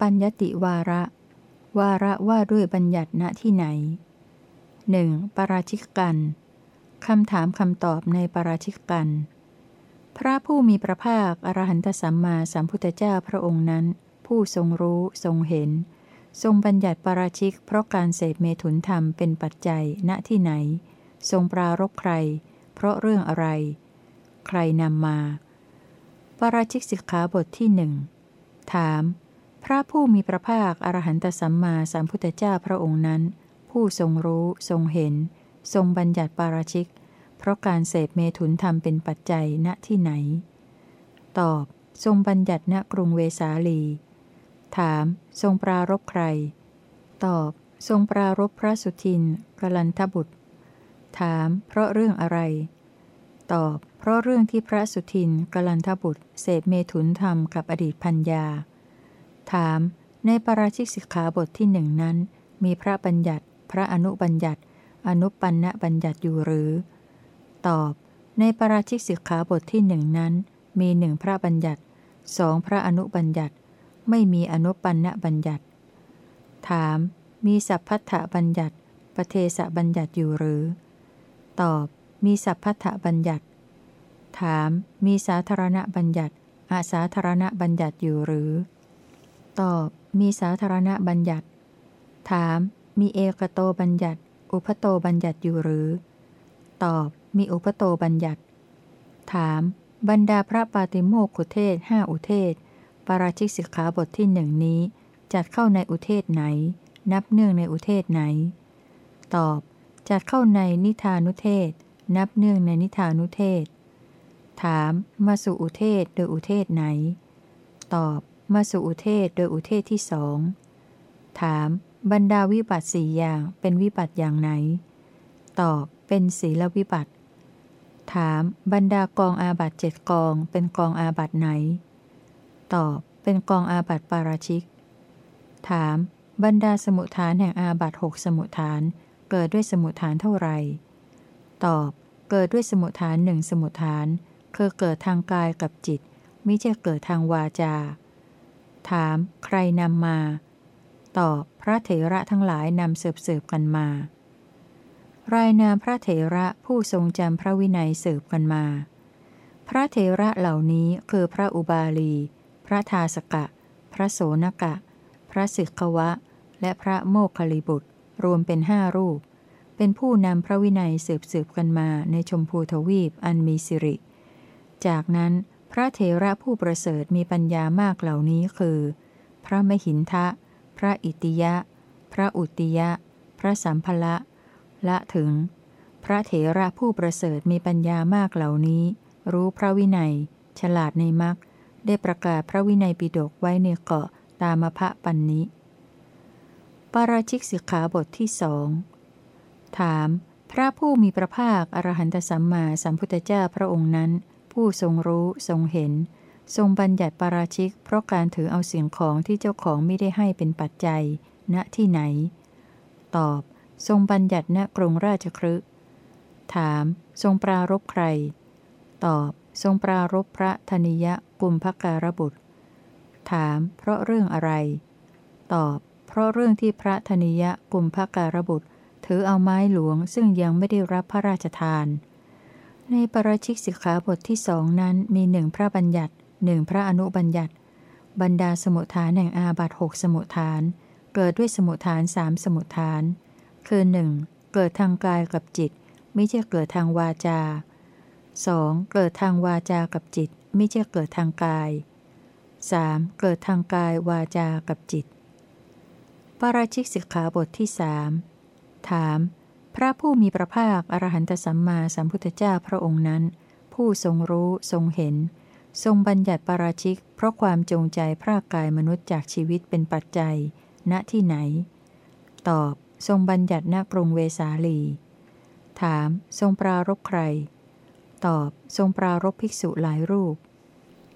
ปัญญติวาระ วาระว่าด้วยบัญญัติณที่ไหนหนึ่งปราชิกกันคำถามคำตอบในปราชิกกัน พระผู้มีพระภาค อรหันตสัมมาสัมพุทธเจ้าพระองค์นั้น ผู้ทรงรู้ทรงเห็น ทรงบัญญัติปราชิก เพราะการเสพเมถุนธรรมเป็นปัจจัยณที่ไหน ทรงปรารบใคร เพราะเรื่องอะไร ใครนำมา ปราชิกสิกขาบทที่หนึ่งถาม พระผู้มีพระภาคอรหันตสัมมาสัมพุทธเจ้าพระองค์นั้น ผู้ทรงรู้ทรงเห็น ทรงบัญญัติปาราชิก เพราะการเสพเมถุนธรรมเป็นปัจจัยณที่ไหน ตอบ ทรงบัญญัติณกรุงเวสาลี ถาม ทรงปรารบใคร ตอบ ทรงปรารบพระสุทินกลันทบุตร ถาม เพราะเรื่องอะไร ตอบ เพราะเรื่องที่พระสุทินกลันทบุตรเสพเมถุนธรรมกับอดีตพัญญา ถาม ในปราชิกสิกขาบทที่หนึ่งนั้น มีพระบัญญัติ พระอนุบัญญัติ อนุปันณบัญญัติอยู่หรือ ตอบ ในปราชิกสิกขาบทที่หนึ่งนั้น มีหนึ่งพระบัญญัติสองพระอนุบัญญัติ ไม่มีอนุปันณบัญญัติ ถาม มีสัพพัทธบัญญัติปเทสบัญญัติอยู่หรือ ตอบ มีสัพพัทธบัญญัติ ถาม มีสาธารณบัญญัติอาสาธารณบัญญัติอยู่หรือ ตอบ มีสาธารณบัญญัติ ถาม มีเอกโตบัญญัติ อุปโตบัญญัติอยู่หรือ ตอบ มีอุปโตบัญญัติ ถาม บรรดาพระปาติโมกขุเทศห้าอุเทศ ปาราชิกสิกขาบทที่หนึ่งนี้ จัดเข้าในอุเทศไหน นับเนื่องในอุเทศไหน ตอบ จัดเข้าในนิทานุเทศ นับเนื่องในนิทานุเทศ ถาม มาสู่อุเทศโดยอุเทศไหน ตอบ มาสู่อุเทศโดยอุเทศที่สอง ถาม บรรดาวิบัติสี่อย่างเป็นวิบัติอย่างไหน ตอบเป็นศีลวิบัติ ถามบรรดากองอาบัตเจ็ดกองเป็นกองอาบัตไหน ตอบเป็นกองอาบัตปาราชิก ถาม บรรดาสมุทฐานแห่งอาบัตหกสมุทฐาน เกิดด้วยสมุทฐานเท่าไหร่ ตอบเกิดด้วยสมุทฐานหนึ่งสมุทฐาน คือเกิดทางกายกับจิต ไม่ใช่เกิดทางวาจา ถามใครนำมา ตอบพระเถระทั้งหลายนำเสืบสืบกันมา รายนามพระเถระผู้ทรงจำพระวินัยสืบกันมา พระเถระเหล่านี้คือพระอุบาลี พระทาสกะ พระโสนกะ พระสิกขวะ และพระโมคคลิบุตร รวมเป็นห้ารูป เป็นผู้นำพระวินัยสืบสืบกันมาในชมพูทวีปอันมีสิริ จากนั้น พระเถระผู้ประเสริฐมีปัญญามากเหล่านี้คือ พระมหินทะ พระอิติยะ พระอุติยะ พระสัมภละ ละถึง พระเถระผู้ประเสริฐมีปัญญามากเหล่านี้ รู้พระวินัย ฉลาดในมรรคได้ประกาศพระวินัยปิฎกไว้ในเกาะตามพระปันนิปาราชิกสิกขาบทที่สองถาม พระผู้มีพระภาค อรหันตสัมมาสัมพุทธเจ้าพระองค์นั้น ผู้ทรงรู้ทรงเห็น ทรงบัญญัติปาราชิก เพราะการถือเอาสิ่งของที่เจ้าของไม่ได้ให้เป็นปัจจัย ณที่ไหน ตอบ ทรงบัญญัติณกรุงราชครึถาม ทรงปรารบใคร ตอบ ทรงปรารบพระธนิยะกุมภการบุตร ถาม เพราะเรื่องอะไร ตอบ เพราะเรื่องที่พระธนิยะกุมภการบุตร ถือเอาไม้หลวงซึ่งยังไม่ได้รับพระราชทาน ในปรชิกสิกขาบทที่สองนั้นมีหนึ่งพระบัญญัติหนึ่งพระอนุบัญญัติ บรรดาสมุทฐานแห่งอาบัตหกสมุทฐาน เกิดด้วยสมุทฐานสามสมุทฐาน คือหนึ่งเกิดทางกายกับจิตไม่ใช่เกิดทางวาจา 2. เกิดทางวาจากับจิตไม่ใช่เกิดทางกาย 3. เกิดทางกายวาจากับจิต ปราชิกสิกขาบทที่สถาม พระผู้มีพระภาคอรหันตสัมมาสัมพุทธเจ้าพระองค์นั้น ผู้ทรงรู้ทรงเห็น ทรงบัญญัติปาราชิก เพราะความจงใจพรากกายมนุษย์จากชีวิตเป็นปัจจัย ณที่ไหน ตอบ ทรงบัญญัติณกรุงเวสาลี ถาม ทรงปรารบใคร ตอบ ทรงปรารบภิกษุหลายรูป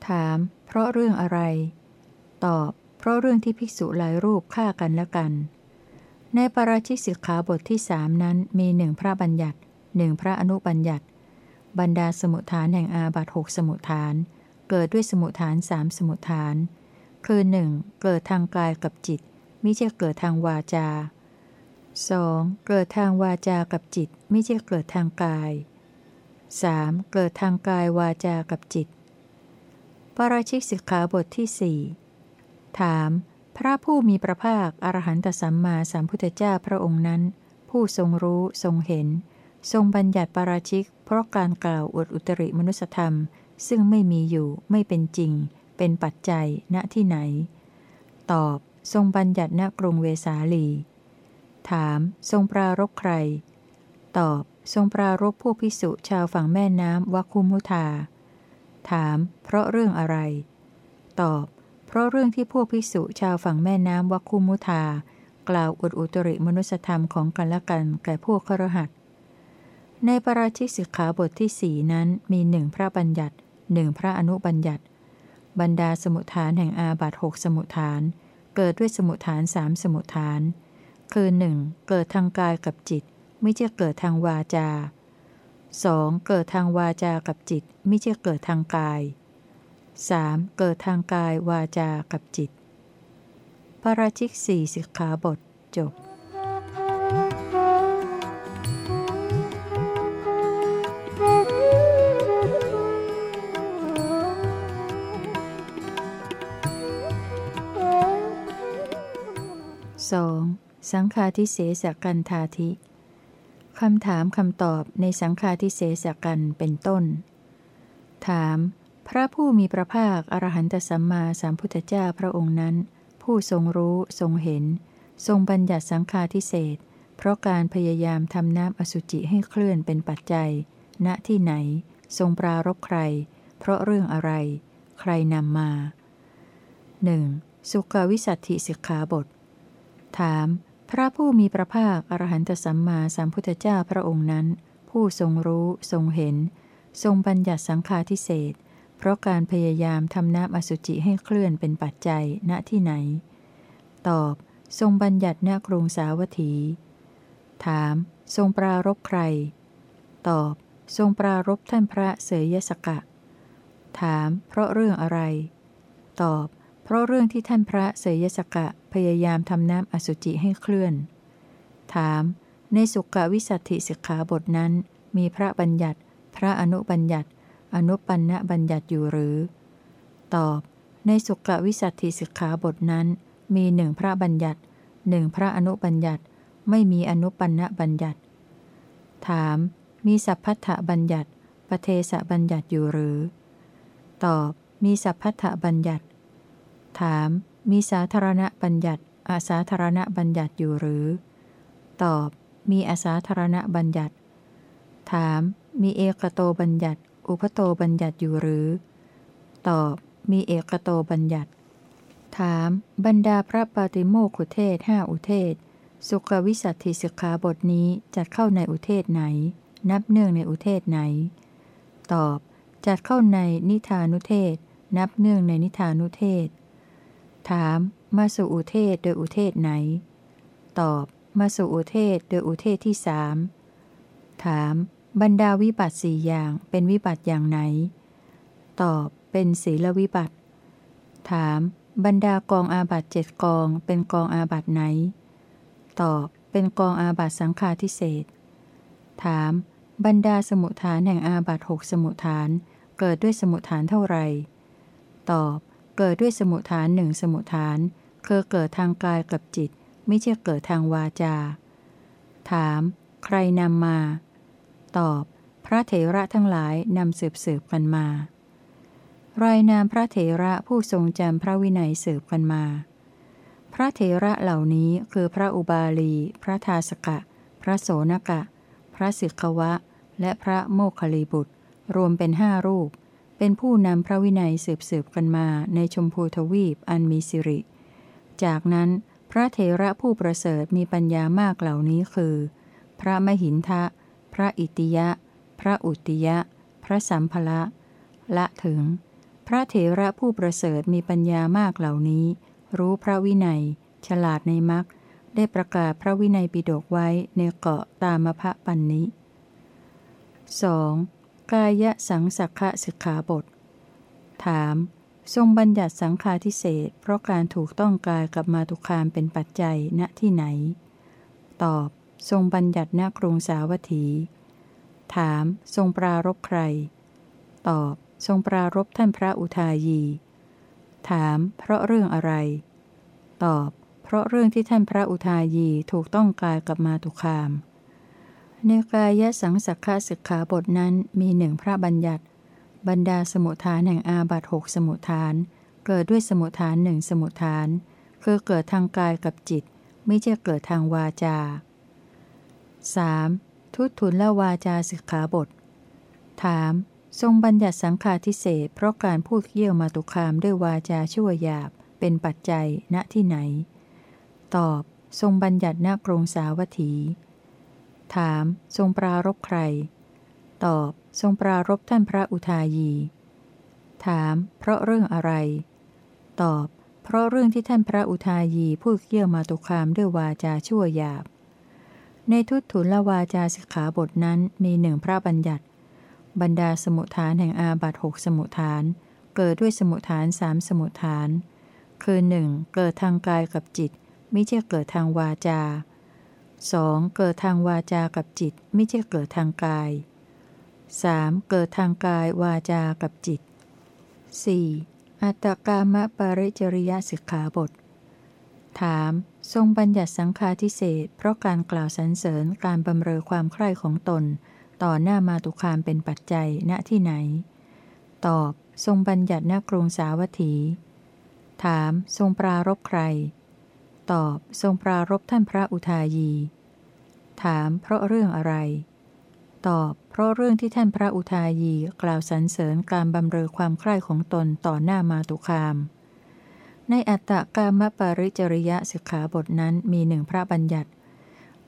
ถาม เพราะเรื่องอะไร ตอบ เพราะเรื่องที่ภิกษุหลายรูปฆ่ากันและกัน ในปราชิกสิกขาบทที่สามนั้นมีหนึ่งพระบัญญัติหนึ่งพระอนุบัญญัติ บรรดาสมุทฐานแห่งอาบัตหกสมุทฐาน เกิดด้วยสมุทฐานสามสมุทฐาน คือหนึ่งเกิดทางกายกับจิต ไม่ใช่เกิดทางวาจา 2. เกิดทางวาจากับจิต ไม่ใช่เกิดทางกาย 3. เกิดทางกายวาจากับจิต ปราชิกสิกขาบทที่สี่ถาม พระผู้มีพระภาคอรหันตสัมมาสัมพุทธเจ้าพระองค์นั้น ผู้ทรงรู้ทรงเห็น ทรงบัญญัติปราชิก เพราะการกล่าวอวดอุตริมนุสธรรม ซึ่งไม่มีอยู่ไม่เป็นจริง เป็นปัจจัยณที่ไหน ตอบ ทรงบัญญัติณกรุงเวสาลี ถาม ทรงปรารบใคร ตอบ ทรงปรารบพวกพิสุชาวฝั่งแม่น้ำวัคุมุทา ถาม เพราะเรื่องอะไร ตอบ เพราะเรื่องที่พวกพิสุชาวฝั่งแม่น้ำวัคุมุทา กล่าวอวดอุตริมนุสธรรมของกันและกันแก่พวกครหัสในปราชิกสิกขาบทที่สี่นั้นมีหนึ่งพระบัญญัติหนึ่งพระอนุบัญญัติ บรรดาสมุทฐานแห่งอาบัตหกสมุทฐาน เกิดด้วยสมุทฐานสามสมุทฐาน คือหนึ่งเกิดทางกายกับจิต ไม่ใช่เกิดทางวาจา 2. เกิดทางวาจากับจิต ไม่ใช่เกิดทางกาย 3. เกิดทางกายวาจากับจิต ปราชิกสี่สิกขาบทจบ 2. สังฆาทิเสสกันธาธิคำถามคำตอบในสังฆาทิเสสกันเป็นต้น ถาม พระผู้มีพระภาค อรหันตสัมมาสัมพุทธเจ้าพระองค์นั้น ผู้ทรงรู้ทรงเห็น ทรงบัญญัติสังฆาทิเศษเพราะการพยายามทำน้ำอสุจิให้เคลื่อนเป็นปัจจัย ณที่ไหน ทรงปรารบใคร เพราะเรื่องอะไร ใครนำมาหนึ่งสุขวิสัตถิสิกขาบท ถาม พระผู้มีพระภาค อรหันตสัมมาสัมพุทธเจ้าพระองค์นั้น ผู้ทรงรู้ทรงเห็น ทรงบัญญัติสังฆาทิเศษ เพราะการพยายามทำน้ำอสุจิให้เคลื่อนเป็นปัจจัยณที่ไหน ตอบ ทรงบัญญัติณกรุงสาวัตถี ถาม ทรงปรารบใคร ตอบ ทรงปรารบท่านพระเสยยสกะ ถาม เพราะเรื่องอะไร ตอบ เพราะเรื่องที่ท่านพระเสยยสกะพยายามทำน้ำอสุจิให้เคลื่อน ถาม ในสุกวิสัตถิสิกขาบทนั้น มีพระบัญญัติ พระอนุบัญญัติ อนุปันนบัญญัติอยู่หรือ ตอบ ในสุกวิสัตถิสิกขาบทนั้น มีหนึ่งพระบัญญัติหนึ่งพระอนุบัญญัติ ไม่มีอนุปันนบัญญัติ ถาม มีสัพพัทธบัญญัติปเทสบัญญัติอยู่หรือ ตอบ มีสัพพัทธบัญญัติ ถาม มีสาธารณบัญญัติอาสาธารณบัญญัติอยู่หรือ ตอบ มีอาสาธารณบัญญัติ ถาม มีเอกโตบัญญัติ อุพโตบัญญัติอยู่หรือ ตอบ มีเอกโตบัญญัติ ถาม บรรดาพระปาติโมกขุเทศห้าอุเทศ สุขวิสัตถิสิกขาบทนี้จัดเข้าในอุเทศไหน นับเนื่องในอุเทศไหน ตอบ จัดเข้าในนิทานุเทศ นับเนื่องในนิทานุเทศ ถาม มาสู่อุเทศโดยอุเทศไหน ตอบ มาสู่อุเทศโดยอุเทศที่สามถาม บรรดาวิบัติสี่อย่างเป็นวิบัติอย่างไหน ตอบเป็นศีลวิบัติ ถาม บรรดากองอาบัตเจ็ดกองเป็นกองอาบัตไหน ตอบเป็นกองอาบัตสังฆาทิเศษถาม บรรดาสมุทฐานแห่งอาบัตหกสมุทฐาน เกิดด้วยสมุทฐานเท่าไหร่ ตอบ เกิดด้วยสมุทฐานหนึ่งสมุทฐานคือเกิดทางกายกับจิต ไม่ใช่เกิดทางวาจา ถาม ใครนำมา ตอบ พระเถระทั้งหลายนำสืบสืบกันมา รายนามพระเถระผู้ทรงจำพระวินัยสืบกันมา พระเถระเหล่านี้คือพระอุบาลี พระทาสกะ พระโสนกะ พระสิกขวะ และพระโมคคลีบุตร รวมเป็นห้ารูป เป็นผู้นำพระวินัยสืบสืบกันมาในชมพูทวีปอันมีสิริ จากนั้นพระเทระผู้ประเสริฐมีปัญญามากเหล่านี้คือ พระมหินทะ พระอิติยะ พระอุติยะ พระสัมภละละถึง พระเถระผู้ประเสริฐมีปัญญามากเหล่านี้ รู้พระวินัย ฉลาดในมักได้ประกาศพระวินัยปิฎกไว้ในเกาะตามพระปันนี้ 2. กายสังสักขะสิกขาบท ถาม ทรงบัญญัติสังฆาทิเศษเพราะการถูกต้องกายกับมาตุคามเป็นปัจจัยณที่ไหน ตอบ ทรงบัญญัติณกรุงสาวัตถี ถาม ทรงปรารบใคร ตอบ ทรงปรารบท่านพระอุทายี ถาม เพราะเรื่องอะไร ตอบ เพราะเรื่องที่ท่านพระอุทายีถูกต้องกายกับมาตุคาม ในกายสังสักขะสิกขาบทนั้นมีหนึ่งพระบัญญัติ บรรดาสมุทฐานแห่งอาบัตหกสมุทฐาน เกิดด้วยสมุทฐานหนึ่งสมุทฐาน คือเกิดทางกายกับจิต ไม่ใช่เกิดทางวาจา 3. ทุตุนละวาจาสิกขาบท ถาม ทรงบัญญัติสังฆาทิเศษเพราะการพูดเยี่ยวมาตุคามด้วยวาจาชั่วหยาบ เป็นปัจจัยณที่ไหน ตอบ ทรงบัญญัติณกรงสาวัตถี ถาม ทรงปรารบใคร ตอบ ทรงปรารบท่านพระอุทายี ถาม เพราะเรื่องอะไร ตอบ เพราะเรื่องที่ท่านพระอุทายีพูดเกี่ยวมาตุคามด้วยวาจาชั่วหยาบ ในทุตถุลวาจาสิกขาบทนั้นมีหนึ่งพระบัญญัติ บรรดาสมุทฐานแห่งอาบัตหกสมุทฐาน เกิดด้วยสมุทฐานสามสมุทฐาน คือหนึ่งเกิดทางกายกับจิต ไม่ใช่เกิดทางวาจา 2. เกิดทางวาจากับจิต ไม่ใช่เกิดทางกาย 3. เกิดทางกายวาจากับจิต 4. อัตตกามะปริจริยสิกขาบท ถาม ทรงบัญญัติสังฆาทิเศษเพราะการกล่าวสรรเสริญการบำเรอความใคร่ของตน ต่อหน้ามาตุคามเป็นปัจจัยณที่ไหน ตอบ ทรงบัญญัติณกรุงสาวัตถี ถาม ทรงปรารบใคร ตอบ ทรงปรารบท่านพระอุทายี ถาม เพราะเรื่องอะไร ตอบ เพราะเรื่องที่ท่านพระอุทายีกล่าวสรรเสริญการบำเรอความใคร่ของตนต่อหน้ามาตุคาม ในอัตตกามปาริจริยสิกขาบทนั้นมีหนึ่งพระบัญญัติ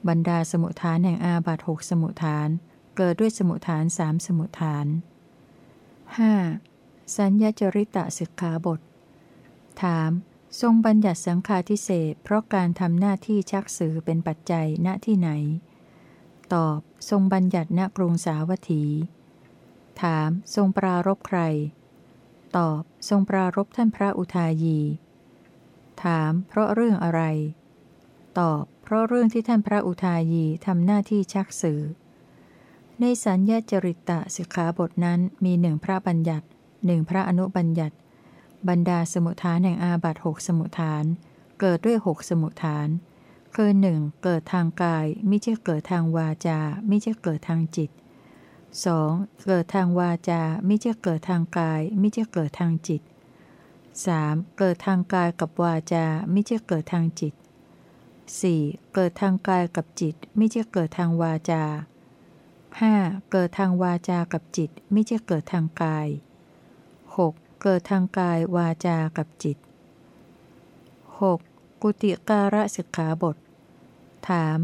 บรรดาสมุทฐานแห่งอาบัตหกสมุทฐาน เกิดด้วยสมุทฐานสามสมุทฐาน 5. สัญญจริตะสิกขาบท ถาม ทรงบัญญัติสังฆาทิเศษเพราะการทำหน้าที่ชักสื่อเป็นปัจจัยณที่ไหน ตอบ ทรงบัญญัติณกรุงสาวัตถี ถาม ทรงปรารบใคร ตอบ ทรงปรารบท่านพระอุทายี ถามเพราะเรื่องอะไร ตอบ เพราะเรื่องที่ท่านพระอุทายีทำหน้าที่ชักสื่อ ในสัญญาจริตตะสิกขาบทนั้นมีหนึ่งพระบัญญัติหนึ่งพระอนุบัญญัติ บรรดาสมุทฐานแห่งอาบัตหกสมุทฐาน เกิดด้วยหกสมุทฐานคือหนึ่งเกิดทางกายไม่ใช่เกิดทางวาจาไม่ใช่เกิดทางจิต 2. เกิดทางวาจาไม่ใช่เกิดทางกายไม่ใช่เกิดทางจิต 3. เกิดทางกายกับวาจาไม่ใช่เกิดทางจิต 4. เกิดทางกายกับจิตไม่ใช่เกิดทางวาจา 5. เกิดทางวาจากับจิตไม่ใช่เกิดทางกาย 6. เกิดทางกายวาจากับจิต 6. กุติการะสิกขาบท ถาม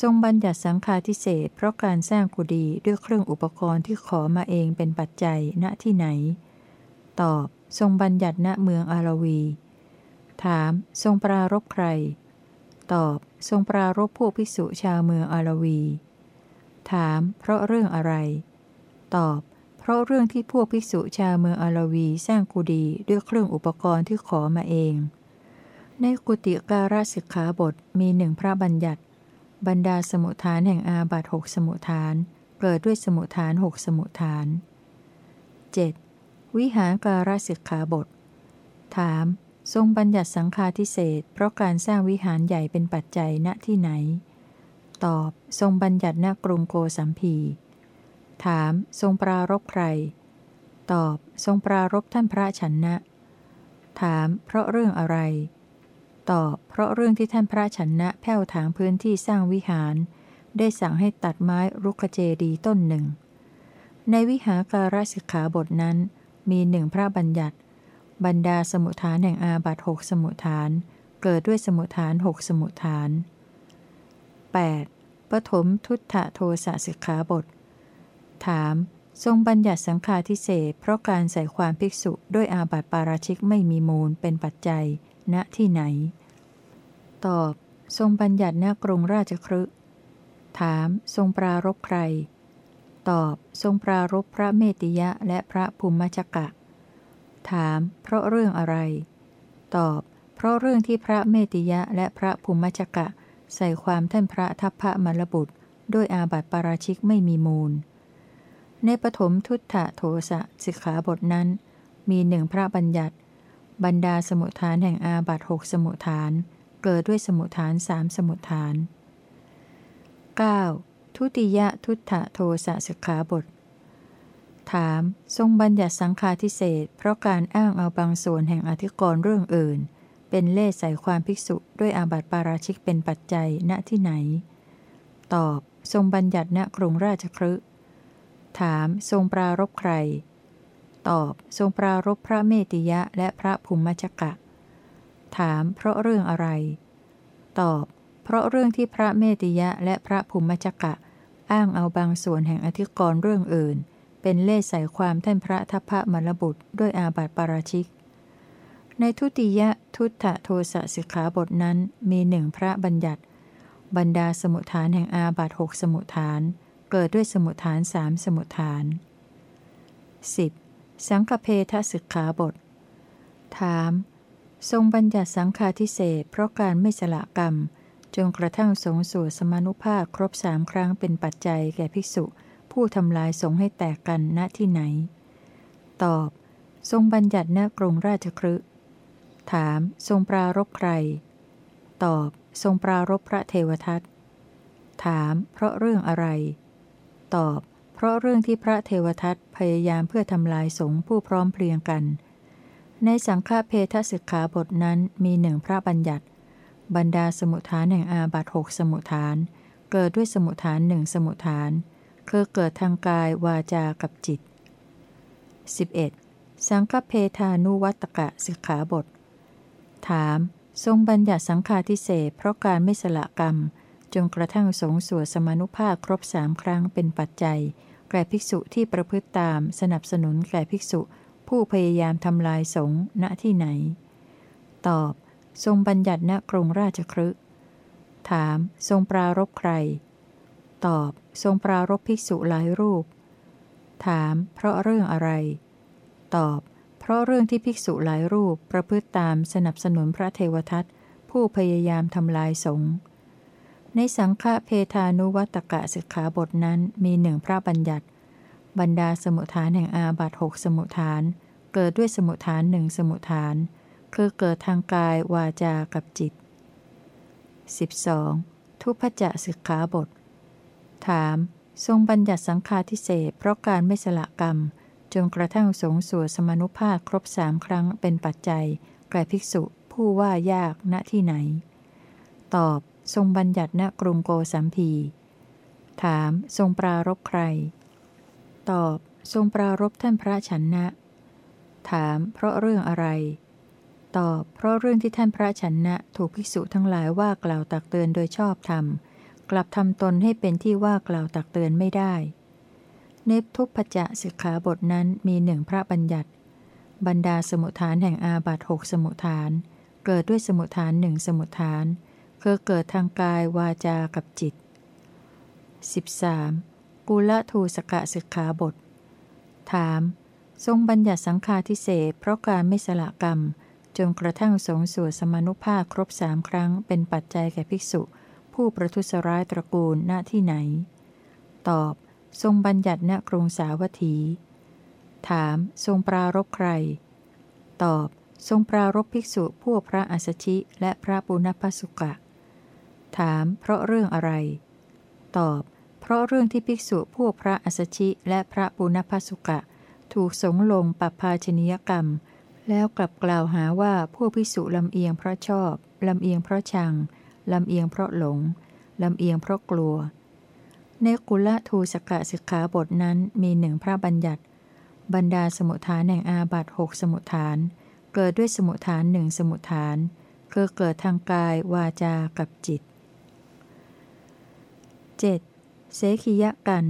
ทรงบัญญัติสังฆาทิเศษเพราะการสร้างกุฏิด้วยเครื่องอุปกรณ์ที่ขอมาเองเป็นปัจจัยณที่ไหน ตอบ ทรงบัญญัติณเมืองอารวี ถาม ทรงปรารบใคร ตอบ ทรงปรารบพวกภิกษุชาวเมืองอารวี ถาม เพราะเรื่องอะไร ตอบ เพราะเรื่องที่พวกภิกษุชาวเมืองอารวีสร้างกุฏิด้วยเครื่องอุปกรณ์ที่ขอมาเอง ในกุติการสิกขาบทมีหนึ่งพระบัญญัติ บรรดาสมุทฐานแห่งอาบัตหกสมุทฐาน เกิดด้วยสมุทฐานหกสมุทฐาน 7. วิหารการสิกขาบท ถาม ทรงบัญญัติสังฆาทิเศษเพราะการสร้างวิหารใหญ่เป็นปัจจัยณที่ไหน ตอบ ทรงบัญญัติณกรุงโกสัมพี ถาม ทรงปรารบใคร ตอบ ทรงปรารบท่านพระชนนะ ถาม เพราะเรื่องอะไร ตอบ เพราะเรื่องที่ท่านพระชนะแผ่วถางพื้นที่สร้างวิหาร ได้สั่งให้ตัดไม้รุกเจดีต้นหนึ่ง ในวิหาการสิกขาบทนั้น มีหนึ่งพระบัญญัติ บรรดาสมุทฐานแห่งอาบัตหกสมุทฐาน เกิดด้วยสมุทฐานหกสมุทฐาน 8. ปฐมทุตตะโทสะสิกขาบท ถาม ทรงบัญญัติสังฆาทิเศษเพราะการใส่ความภิกษุด้วยอาบัติปาราชิกไม่มีมูลเป็นปัจจัย ณ ที่ไหน ตอบ ทรงบัญญัติณกรุงราชครึถาม ทรงปรารบใคร ตอบทรงปรารบพระเมติยะและพระภูมิชกะ ถาม เพราะเรื่องอะไร ตอบ เพราะเรื่องที่พระเมติยะและพระภูมิชกะ ใส่ความท่านพระทัพพระมรบุตร ด้วยอาบัติปาราชิกไม่มีมูล ในปฐมทุตถะโทสะสิกขาบทนั้น มีหนึ่งพระบัญญัติ บรรดาสมุทฐานแห่งอาบัติหกสมุทฐาน เกิดด้วยสมุทฐานสามสมุทฐาน 9. ทุติยทุตถะโทสะสิกขาบท ถาม ทรงบัญญัติสังฆาทิเศษเพราะการอ้างเอาบางส่วนแห่งอธิกรณ์เรื่องอื่น เป็นเล่ใส่ความภิกษุด้วยอาบัติปาราชิกเป็นปัจจัยณที่ไหน ตอบ ทรงบัญญัติณกรุงราชครึถาม ทรงปรารบใคร ตอบ ทรงปรารบพระเมติยะและพระภูมิชกะ ถาม เพราะเรื่องอะไร ตอบ เพราะเรื่องที่พระเมติยะและพระภูมิชกะ อ้างเอาบางส่วนแห่งอธิกรณ์เรื่องอื่น เป็นเล่ใส่ความท่านพระทัพพระมรบุตรด้วยอาบัติปาราชิก ในทุติยทุตถโทสสิกขาบทนั้นมีหนึ่งพระบัญญัติ บรรดาสมุทฐานแห่งอาบัตหกสมุทฐาน เกิดด้วยสมุทฐานสามสมุทฐาน 10. สังฆเพทศึกขาบท ถาม ทรงบัญญัติสังฆาทิเศษเพราะการไม่สละกรรม จนกระทั่งสงสู่สมานุภาพครบสามครั้งเป็นปัจจัยแก่ภิกษุ ผู้ทำลายสงให้แตกกันณที่ไหน ตอบ ทรงบัญญัติณกรุงราชครึถาม ทรงปรารบใคร ตอบ ทรงปรารบพระเทวทัตถาม เพราะเรื่องอะไร ตอบ เพราะเรื่องที่พระเทวทัตพยายามเพื่อทำลายสงผู้พร้อมเพรียงกัน ในสังฆาเพทศิกขาบทนั้นมีหนึ่งพระบัญญัติ บรรดาสมุทฐานแห่งอาบัตหกสมุทฐาน เกิดด้วยสมุทฐานหนึ่งสมุทฐาน คือเกิดทางกายวาจากับจิต 11. สังฆเพทานุวัตกะสิกขาบท ถาม ทรงบัญญัติสังฆาทิเศษเพราะการไม่สละกรรม จนกระทั่งสงสวดสมานุภาพครบสามครั้งเป็นปัจจัย แก่ภิกษุที่ประพฤติตามสนับสนุนแก่ภิกษุ ผู้พยายามทำลายสงณที่ไหน ตอบ ทรงบัญญัติณกรุงราชครึถาม ทรงปรารบใคร ตอบ ทรงปรารบภิกษุหลายรูป ถาม เพราะเรื่องอะไร ตอบ เพราะเรื่องที่ภิกษุหลายรูปประพฤติตามสนับสนุนพระเทวทัตผู้พยายามทำลายสงฆ์ ในสังฆเพทานุวัตกะสิกขาบทนั้นมีหนึ่งพระบัญญัติ บรรดาสมุทฐานแห่งอาบัตหกสมุทฐาน เกิดด้วยสมุทฐานหนึ่งสมุทฐาน คือเกิดทางกายวาจากับจิต 12. ทุพจะสิกขาบท ถาม ทรงบัญญัติสังฆาทิเศษเพราะการไม่สละกรรม จนกระทั่งสงสวดสมนุภาพครบสามครั้งเป็นปัจจัย แก่ภิกษุผู้ว่ายากณที่ไหน ตอบ ทรงบัญญัติณกรุงโกสัมพี ถาม ทรงปรารบใคร ตอบ ทรงปรารบท่านพระชันนะ ถาม เพราะเรื่องอะไร ตอบ เพราะเรื่องที่ท่านพระชนนะถูกภิกษุทั้งหลายว่ากล่าวตักเตือนโดยชอบธรรม กลับทำตนให้เป็นที่ว่ากล่าวตักเตือนไม่ได้ เนปทุพจะสิกขาบทนั้นมีหนึ่งพระบัญญัติ บรรดาสมุทฐานแห่งอาบัตหกสมุทฐาน เกิดด้วยสมุทฐานหนึ่งสมุทฐานคือเกิดทางกายวาจากับจิต 13. กุลทูสกะสิกขาบท ถาม ทรงบัญญัติสังฆาทิเศษเพราะการไม่สละกรรม จนกระทั่งสงสวดสมนุภาพครบสามครั้งเป็นปัจจัยแก่ภิกษุ ผู้ประทุษร้ายตระกูลหน้าที่ไหน ตอบ ทรงบัญญัติณกรุงสาวัตถี ถาม ทรงปรารบใคร ตอบ ทรงปรารบภิกษุพวกพระอัสชิและพระปุณพสุกะ ถาม เพราะเรื่องอะไร ตอบ เพราะเรื่องที่ภิกษุพวกพระอัสชิและพระปุณพสุกะ ถูกสงลงปรับภาชนียกรรม แล้วกลับกล่าวหาว่าพวกภิกษุลำเอียงเพราะชอบ ลำเอียงเพราะชัง ลำเอียงเพราะหลง ลำเอียงเพราะกลัว ในกุลทูสกะสิกขาบทนั้นมีหนึ่งพระบัญญัติ บรรดาสมุทฐานแห่งอาบัตหกสมุทฐาน เกิดด้วยสมุทฐานหนึ่งสมุทฐาน คือเกิดทางกายวาจากับจิต 7. เสขียกัน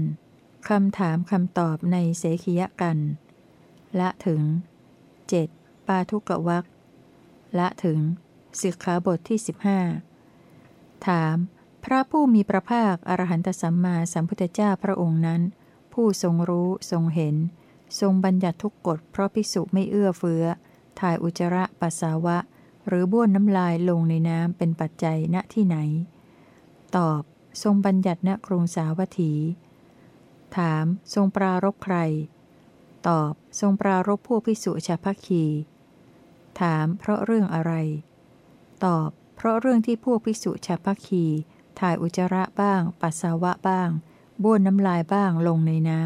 คำถามคำตอบในเสขียกัน ละถึง 7. ปาทุกวักละถึงสิกขาบทที่ 15 ถาม พระผู้มีพระภาค อรหันตสัมมาสัมพุทธเจ้าพระองค์นั้น ผู้ทรงรู้ทรงเห็น ทรงบัญญัติทุกกฎเพราะภิกษุไม่เอื้อเฟื้อ ถ่ายอุจระปัสสาวะ หรือบ้วนน้ำลายลงในน้ำเป็นปัจจัยณที่ไหน ตอบ ทรงบัญญัติณกรุงสาวัตถี ถาม ทรงปรารบใคร ตอบ ทรงปรารบพวกภิกษุชาพักคี ถามเพราะเรื่องอะไร ตอบ เพราะเรื่องที่พวกภิกษุชาพักคีถ่ายอุจจาระบ้าง ปัสสาวะบ้างบ้วนน้ำลายบ้างลงในน้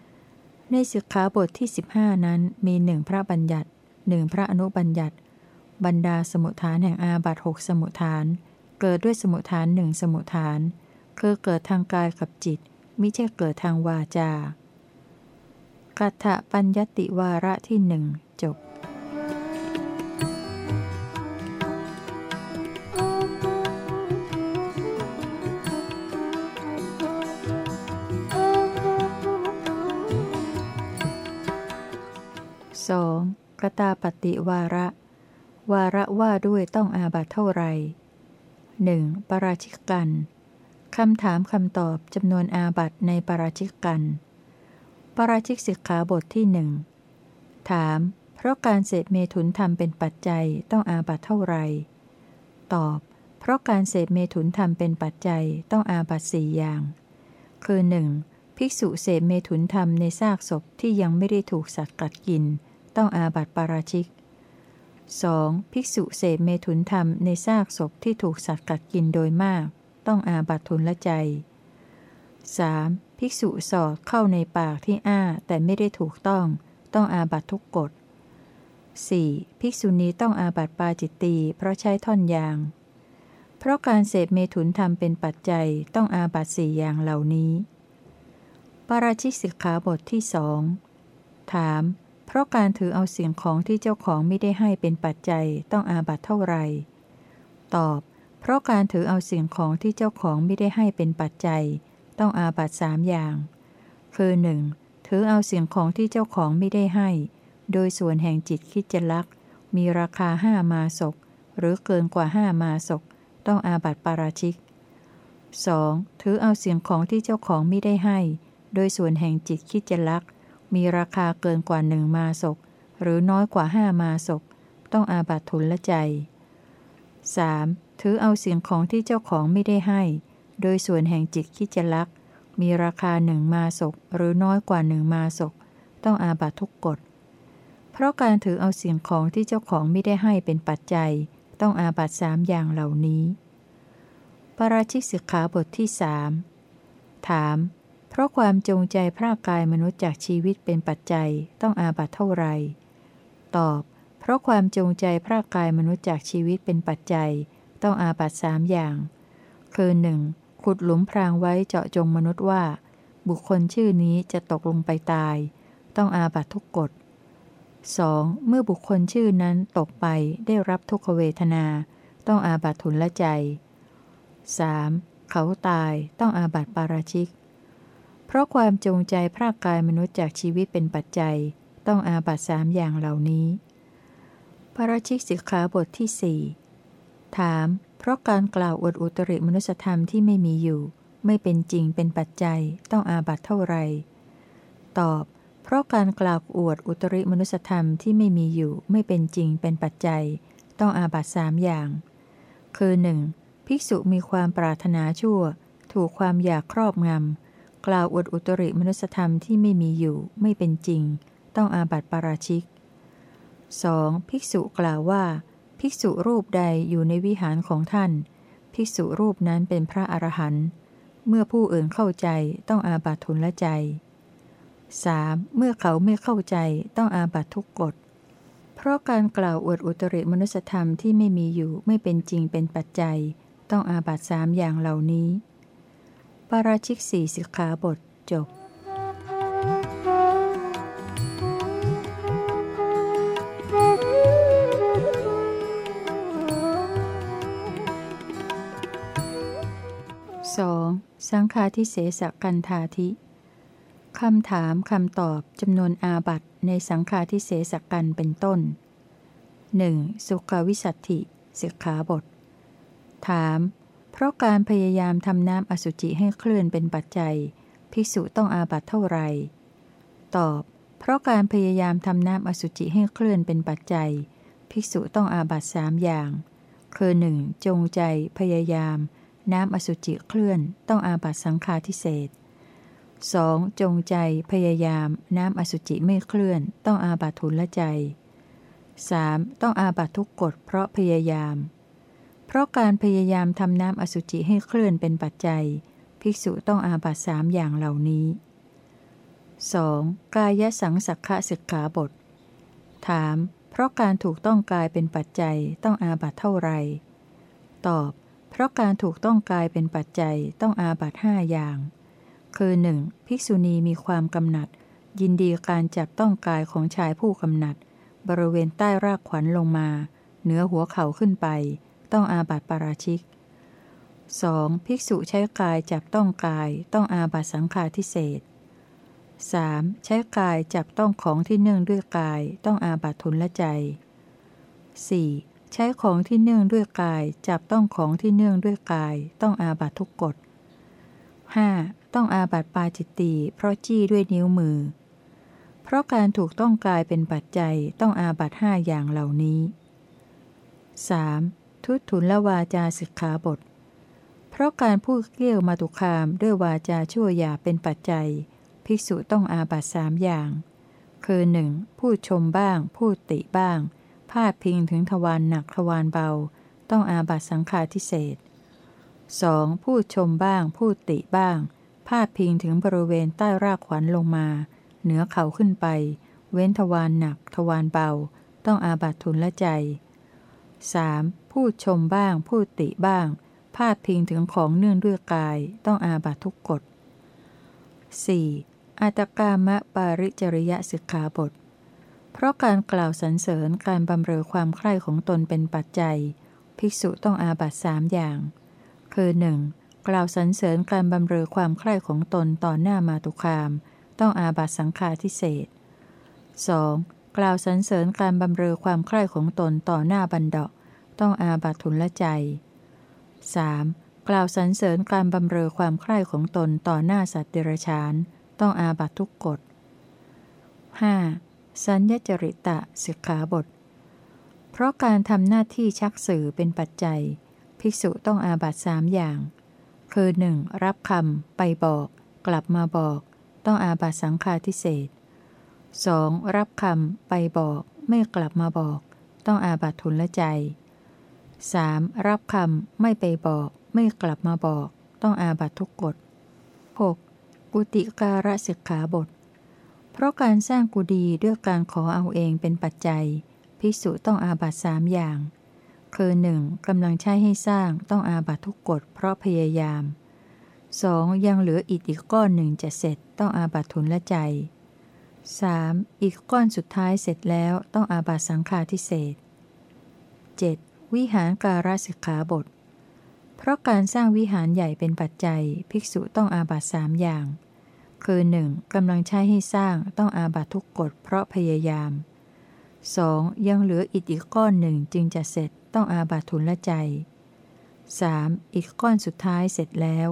ำในสิกขาบทที่ 15 นั้นมีหนึ่งพระบัญญัติหนึ่งพระอนุบัญญัติ บรรดาสมุทฐานแห่งอาบัตหกสมุทฐาน เกิดด้วยสมุทฐานหนึ่งสมุทฐาน คือเกิดทางกายกับจิต มิใช่เกิดทางวาจากัตถปัญญติวาระที่หนึ่งจบ 2. กตาปฏิวาระ วาระว่าด้วยต้องอาบัตเท่าไหร่หนึ่งปราชิกกันคำถามคำตอบจำนวนอาบัตในปราชิกกัน ปราชิกสิกขาบทที่หนึ่งถาม เพราะการเสพเมถุนธรรมเป็นปัจจัยต้องอาบัตเท่าไหร่ ตอบ เพราะการเสพเมถุนธรรมเป็นปัจจัยต้องอาบัตสี่อย่าง คือหนึ่งภิกษุเสพเมถุนธรรมในซากศพที่ยังไม่ได้ถูกสัตว์กัดกิน ต้องอาบัติปาราชิก 2. ภิกษุเสพเมถุนธรรมในซากศพที่ถูกสัตว์กัดกินโดยมาก ต้องอาบัติทุนละใจ 3. ภิกษุสอดเข้าในปากที่อ้าแต่ไม่ได้ถูกต้อง ต้องอาบัติทุกกฎ 4. ภิกษุณีต้องอาบัติปาจิตตีเพราะใช้ท่อนยาง เพราะการเสพเมถุนธรรมเป็นปัจจัยต้องอาบัติสี่อย่างเหล่านี้ ปาราชิกสิกขาบทที่สองถาม เพราะการถือเอาสิ่งของที่เจ้าของไม่ได้ให้เป็นปัจจัยต้องอาบัตเท่าไหร่ ตอบ เพราะการถือเอาสิ่งของที่เจ้าของไม่ได้ให้เป็นปัจจัย ต้องอาบัตสามอย่าง คือ 1. ถือเอาสิ่งของที่เจ้าของไม่ได้ให้ โดยส่วนแห่งจิตคิดจะลัก มีราคาห้ามาศก หรือเกินกว่าห้ามาศก ต้องอาบัตปาราชิก 2. ถือเอาสิ่งของที่เจ้าของไม่ได้ให้ โดยส่วนแห่งจิตคิดจะลัก มีราคาเกินกว่าหนึ่งมาศก หรือน้อยกว่าห้ามาศก ต้องอาบัตทุนละใจ 3. ถือเอาสิ่งของที่เจ้าของไม่ได้ให้ โดยส่วนแห่งจิตคิจลัก มีราคาหนึ่งมาศก หรือน้อยกว่าหนึ่งมาศก ต้องอาบัตทุกกฎ เพราะการถือเอาสิ่งของที่เจ้าของไม่ได้ให้เป็นปัจจัย ต้องอาบัตสามอย่างเหล่านี้ ปราชิกสิกขาบทที่สถาม ราะความจงใจพรากกายมนุษย์จากชีวิตเป็นปัจจัยต้องอาบัตเท่าไร ตอบ เพราะความจงใจพรากกายมนุษย์จากชีวิตเป็นปัจจัย ต้องอาบัตสามอย่าง คือหนึ่งขุดหลุมพรางไว้เจาะจงมนุษย์ว่า บุคคลชื่อนี้จะตกลงไปตาย ต้องอาบัตทุกกฎ 2. เมื่อบุคคลชื่อนั้นตกไปได้รับทุกขเวทนา ต้องอาบัตทุนละใจ 3. เขาตายต้องอาบัตปาราชิก เพราะความจงใจพรากกายมนุษย์จากชีวิตเป็นปัจจัย ต้องอาบัตสามอย่างเหล่านี้ พระราชิกสิกขาบทที่สี่ถาม เพราะการกล่าวอวดอุตริมนุสธรรมที่ไม่มีอยู่ ไม่เป็นจริงเป็นปัจจัย ต้องอาบัตเท่าไรตอบ เพราะการกล่าวอวดอุตริมนุสธรรมที่ไม่มีอยู่ ไม่เป็นจริงเป็นปัจจัย ต้องอาบัตสามอย่าง คือ 1. ภิกษุมีความปรารถนาชั่ว ถูกความอยากครอบงำ กล่าวอวดอุตริมนุสธรรมที่ไม่มีอยู่ไม่เป็นจริง ต้องอาบัติปาราชิก 2. ภิกษุกล่าวว่า ภิกษุรูปใดอยู่ในวิหารของท่าน ภิกษุรูปนั้นเป็นพระอรหันต์เมื่อผู้อื่นเข้าใจต้องอาบัติทุนละใจ 3. เมื่อเขาไม่เข้าใจต้องอาบัติทุกกฎ เพราะการกล่าวอวดอุตริมนุสธรรมที่ไม่มีอยู่ไม่เป็นจริงเป็นปัจจัย ต้องอาบัติสามอย่างเหล่านี้ ปาราชิกสี่สิกขาบทจบสองสังฆาทิเสสกันธาธิคำถามคำตอบจำนวนอาบัตในสังฆาทิเสสกันเป็นต้นหนึ่งสุขวิสัตถิสิกขาบท ถาม เพราะการพยายามทำน้ำอสุจิให้เคลื่อนเป็นปัจจัย ภิกษุต้องอาบัตเท่าไหร่ ตอบเพเพราะการพยายามทำน้ำอสุจิให้เคลื่อนเป็นปัจจัย ภิกษุต้องอาบัตสามอย่าง คือหนึ่งจงใจ พยายาม น้ำอสุจิเคลื่อน ต้องอาบัตสังฆาทิเศษ 2. จงใจ พยายาม น้ำอสุจิไม่เคลื่อน ต้องอาบัตทุนละใจ 3. ต้องอาบัตทุกกฎเพราะพยายาม เพราะการพยายามทำน้ำอสุจิให้เคลื่อนเป็นปัจจัย ภิกษุต้องอาบัตสามอย่างเหล่านี้ 2. กายสังสักขะสิกขาบท ถาม เพราะการถูกต้องกายเป็นปัจจัยต้องอาบัตเท่าไรตอบ เพราะการถูกต้องกายเป็นปัจจัยต้องอาบัตห้าอย่าง คือ 1. ภิกษุณีมีความกำหนัด ยินดีการจับต้องกายของชายผู้กำหนัด บริเวณใต้รากขวัญลงมา เหนือหัวเข่าขึ้นไป ต้องอาบัติปาราชิก 2. ภิกษุใช้กายจับต้องกายต้องอาบัติสังฆาทิเศษ 3. ใช้กายจับต้องของที่เนื่องด้วยกายต้องอาบัติทุนละใจ 4. ใช้ของที่เนื่องด้วยกาย จับต้องของที่เนื่องด้วยกาย ต้องอาบัติทุกกฎ 5. ต้องอาบัติปาจิตตีเพราะจี้ด้วยนิ้วมือ เพราะการถูกต้องกายเป็นปัจจัยต้องอาบัตห้าอย่างเหล่านี้ 3. ทุตุนละวาจาสิกขาบท เพราะการพูดเกี้ยวมาตุคามด้วยวาจาชั่วหยาเป็นปัจจัย ภิกษุต้องอาบัตสามอย่าง คือ 1. พูดชมบ้าง พูดติบ้าง พาดพิงถึงทวารหนักทวารเบา ต้องอาบัตสังฆาทิเศษ 2. พูดชมบ้าง พูดติบ้าง พาดพิงถึงบริเวณใต้รากขวัญลงมา เหนือเขาขึ้นไป เว้นทวารหนัก ทวารเบา ต้องอาบัตทุนละใจ 3. พูดชมบ้าง พูดติบ้าง พาดพิงถึงของเนื่องด้วยกาย ต้องอาบัตทุกกฎ 4. อัตกามะปาริจริยสิกขาบท เพราะการกล่าวสรรเสริญการบำเรอความใคร่ของตนเป็นปัจจัย ภิกษุต้องอาบัตสามอย่าง คือ 1. กล่าวสรรเสริญการบำเรอความใคร่ของตนต่อหน้ามาตุคาม ต้องอาบัตสังฆาทิเศษ 2. กล่าวสรรเสริญการบำเรอความใคร่ของตนต่อหน้าบันดาต้องอาบัตทุนละใจ 3. กล่าวสรรเสริญการบำเรอความใคร่ของตนต่อหน้าสัตว์เดรัจฉาน ต้องอาบัตทุกกฎ 5. สัญญจริตะสิกขาบท เพราะการทำหน้าที่ชักสื่อเป็นปัจจัย ภิกษุต้องอาบัตสามอย่าง คือ 1. รับคำไปบอก กลับมาบอก ต้องอาบัตสังฆาทิเศษ 2. รับคำไปบอกไม่กลับมาบอก ต้องอาบัตทุนละใจ 3. รับคำไม่ไปบอก ไม่กลับมาบอก ต้องอาบัตทุกกฎ 6. กุติการะสิกขาบท เพราะการสร้างกุฏิด้วยการขอเอาเองเป็นปัจจัยภิกษุต้องอาบัตสามอย่าง คือ 1. กำลังใช้ให้สร้างต้องอาบัตทุกกฎเพราะพยายาม 2. ยังเหลืออิฐอีกก้อนหนึ่งจะเสร็จต้องอาบัตทุนละใจ 3. อีกก้อนสุดท้ายเสร็จแล้วต้องอาบัตสังฆาทิเศษ 7. วิหารการสิกขาบท เพราะการสร้างวิหารใหญ่เป็นปัจจัย ภิกษุต้องอาบัตสามอย่าง คือ 1. กำลังใช้ให้สร้างต้องอาบัตทุกกฎเพราะพยายาม 2. ยังเหลืออิฐอีกก้อนหนึ่งจึงจะเสร็จต้องอาบัตทุนละใจ 3. อีกก้อนสุดท้ายเสร็จแล้ว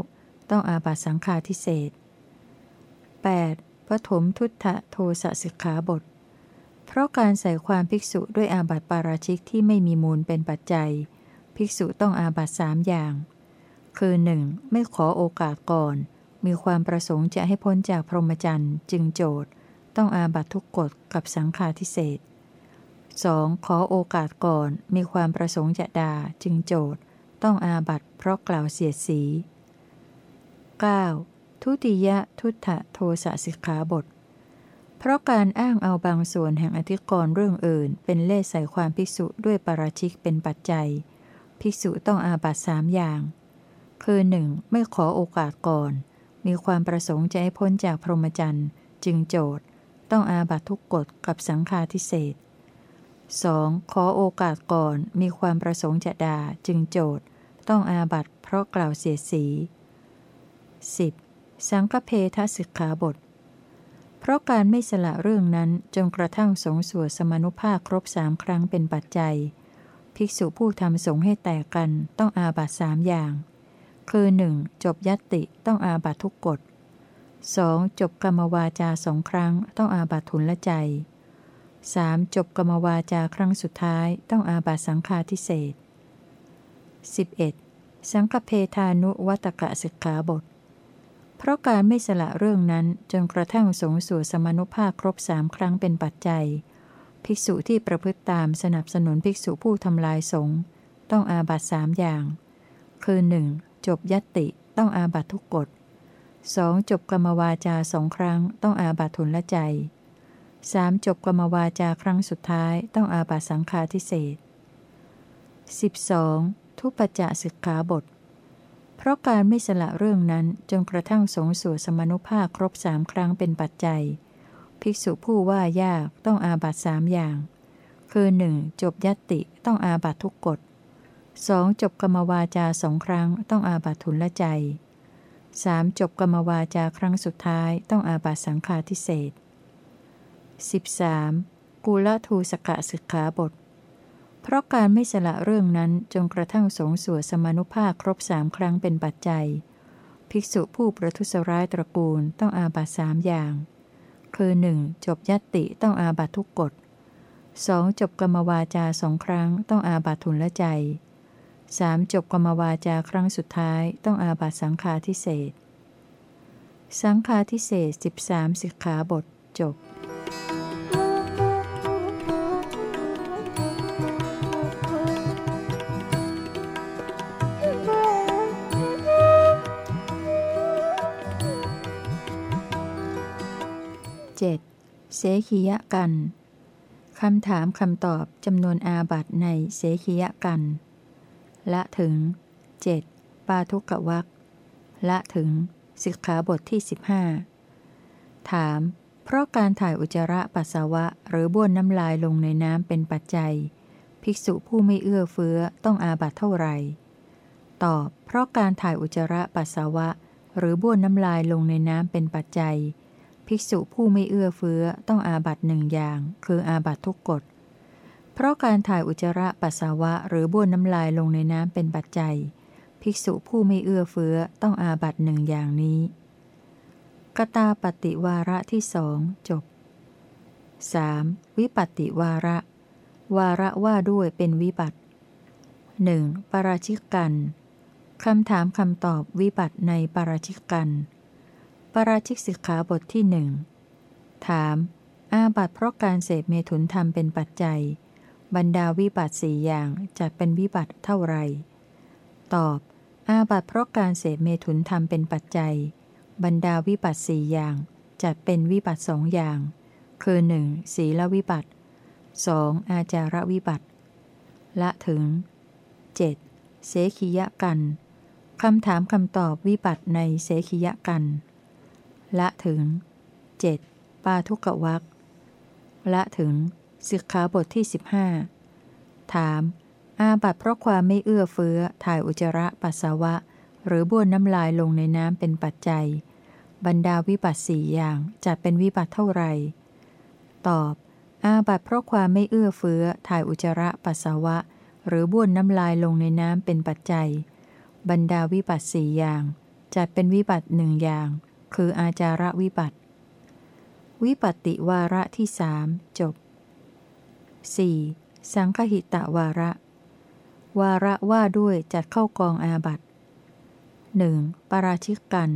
ต้องอาบัตสังฆาทิเศษ 8. ปฐมทุตตะโทสสิกขาบท เพราะการใส่ความภิกษุด้วยอาบัติปาราชิกที่ไม่มีมูลเป็นปัจจัย ภิกษุต้องอาบัตสามอย่าง คือ 1. ไม่ขอโอกาสก่อน มีความประสงค์จะให้พ้นจากพรหมจรรย์จึงโจทย์ ต้องอาบัตทุกกฎกับสังฆาทิเศษ 2. ขอโอกาสก่อน มีความประสงค์จะด่าจึงโจทย์ ต้องอาบัตเพราะกล่าวเสียดสี 9. ทุติยทุตตะโทสะสิกขาบท เพราะการอ้างเอาบางส่วนแห่งอธิกรณ์เรื่องอื่น เป็นเล่ใส่ความภิกษุด้วยปราชิกเป็นปัจจัย ภิกษุต้องอาบัตสามอย่าง คือ 1. ไม่ขอโอกาสก่อน มีความประสงค์จะให้พ้นจากพรหมจรรย์จึงโจทย์ ต้องอาบัตทุกกฎกับสังฆาทิเศษ 2. ขอโอกาสก่อนมีความประสงค์จะด่าจึงโจทย์ ต้องอาบัตเพราะกล่าวเสียสี 10. สังฆเพทสิกขาบท เพราะการไม่สละเรื่องนั้นจนกระทั่งสงสวดสมนุภาพครบสามครั้งเป็นปัจจัย ภิกษุผู้ทำสงให้แตกกันต้องอาบัตสามอย่าง คือ 1. จบยัตติต้องอาบัตทุกกฎ 2. จบกรรมวาจาสองครั้งต้องอาบัตทุนละใจ 3. จบกรรมวาจาครั้งสุดท้ายต้องอาบัตสังฆาทิเศษ 11. สังฆเพทานุวัตกะสิกขาบท เพราะการไม่สละเรื่องนั้นจนกระทั่งสงสู่สมนุภาพครบสามครั้งเป็นปัจจัย ภิกษุที่ประพฤติตามสนับสนุนภิกษุผู้ทำลายสงฆ์ต้องอาบัตสามอย่าง คือ 1. จบยติต้องอาบัตทุกกฎ 2. จบกรรมวาจาสองครั้งต้องอาบัตทุนละใจ 3. จบกรรมวาจาครั้งสุดท้ายต้องอาบัตสังฆาทิเศษ 12. ทุปจจะสิกขาบท เพราะการไม่สละเรื่องนั้นจนกระทั่งสงสู่สมนุภาพครบสามครั้งเป็นปัจจัย ภิกษุผู้ว่ายากต้องอาบัตสามอย่าง คือ 1. จบยติต้องอาบัตทุกกฎ 2. จบกรรมวาจาสองครั้งต้องอาบัตทุนละใจ 3. จบกรรมวาจาครั้งสุดท้ายต้องอาบัตสังฆาทิเศษ 13. กุลทูสกะสิกขาบท เพราะการไม่สละเรื่องนั้นจนกระทั่งสงสวดสมานุภาพครบสามครั้งเป็นปัจจัย ภิกษุผู้ประทุษร้ายตระกูลต้องอาบัตสามอย่าง คือ 1. จบยัตติต้องอาบัตทุกกฎ 2. จบกรรมวาจาสองครั้งต้องอาบัตทุนละใจ 3. จบกรรมวาจาครั้งสุดท้ายต้องอาบัตสังฆาทิเศษสังฆาทิเศษ13สิกขาบทจบ 7. เสขียกันคำถามคำตอบจำนวนอาบัตในเสขียกัน ละถึง 7. ปาทุกะวักละถึงสิกขาบทที่ 15 ถาม เพราะการถ่ายอุจจาระปัสสาวะ หรือบ้วนน้ำลายลงในน้ำเป็นปัจจัย ภิกษุผู้ไม่เอื้อเฟื้อต้องอาบัตเท่าไหร่ ตอบ เพราะการถ่ายอุจจาระปัสสาวะ หรือบ้วนน้ำลายลงในน้ำเป็นปัจจัย ภิกษุผู้ไม่เอื้อเฟื้อต้องอาบัตหนึ่งอย่าง คืออาบัตทุกกฎ เพราะการถ่ายอุจจาระปัสสาวะหรือบ้วนน้ำลายลงในน้ำเป็นปัจจัย ภิกษุผู้ไม่เอื้อเฟื้อต้องอาบัตหนึ่งอย่างนี้ กตาปฏิวาระที่สองจบ 3. วิปัติวาระ วาระว่าด้วยเป็นวิบัติหนึ่งปราชิกกันคำถามคำตอบวิบัติในปราชิกกัน ปาราชิกสิกขาบทที่หนึ่งถาม อาบัตเพราะการเสพเมถุนธรรมเป็นปัจจัย บรรดาวิบัติสี่อย่างจัดเป็นวิบัติเท่าไร ตอบ อาบัตเพราะการเสพเมถุนธรรมเป็นปัจจัย บรรดาวิบัติสี่อย่างจัดเป็นวิบัติสองอย่าง คือ 1. ศีลวิบัติ 2. อาจารวิบัติ ละถึง 7. เสขียกันคำถามคำตอบวิบัติในเสขียกัน ละถึง 7. ปาทุกวักละถึงสิกขาบทที่ 15 ถาม อาบัตเพราะความไม่เอื้อเฟื้อถ่ายอุจจาระปัสสาวะ หรือบ้วนน้ำลายลงในน้ำเป็นปัจจัย บรรดาวิบัติสี่อย่างจัดเป็นวิบัติเท่าไหร่ ตอบ อาบัตเพราะความไม่เอื้อเฟื้อถ่ายอุจจาระปัสสาวะ หรือบ้วนน้ำลายลงในน้ำเป็นปัจจัย บรรดาวิบัติสี่อย่าง จัดเป็นวิบัติหนึ่งอย่าง คืออาจาระวิบัติ วิปัติวาระที่สามจบ 4. สังคหิตะวาระ วาระว่าด้วยจัดเข้ากองอาบัตหนึ่งปาราชิกกัณฑ์